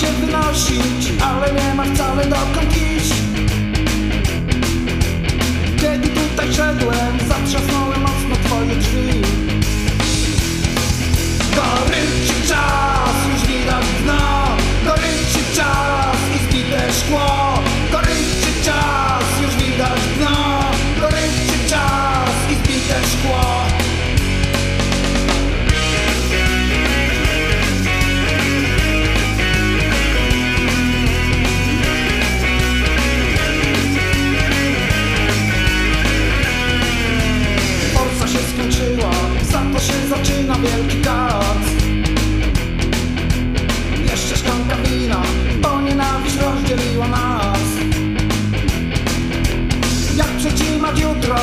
Się wynosić, ale nie ma wcale dokąd iść wielki kot Jeszcze szklanka wina, bo nienawiść rozdzieliła nas. Jak przetrzymać jutro,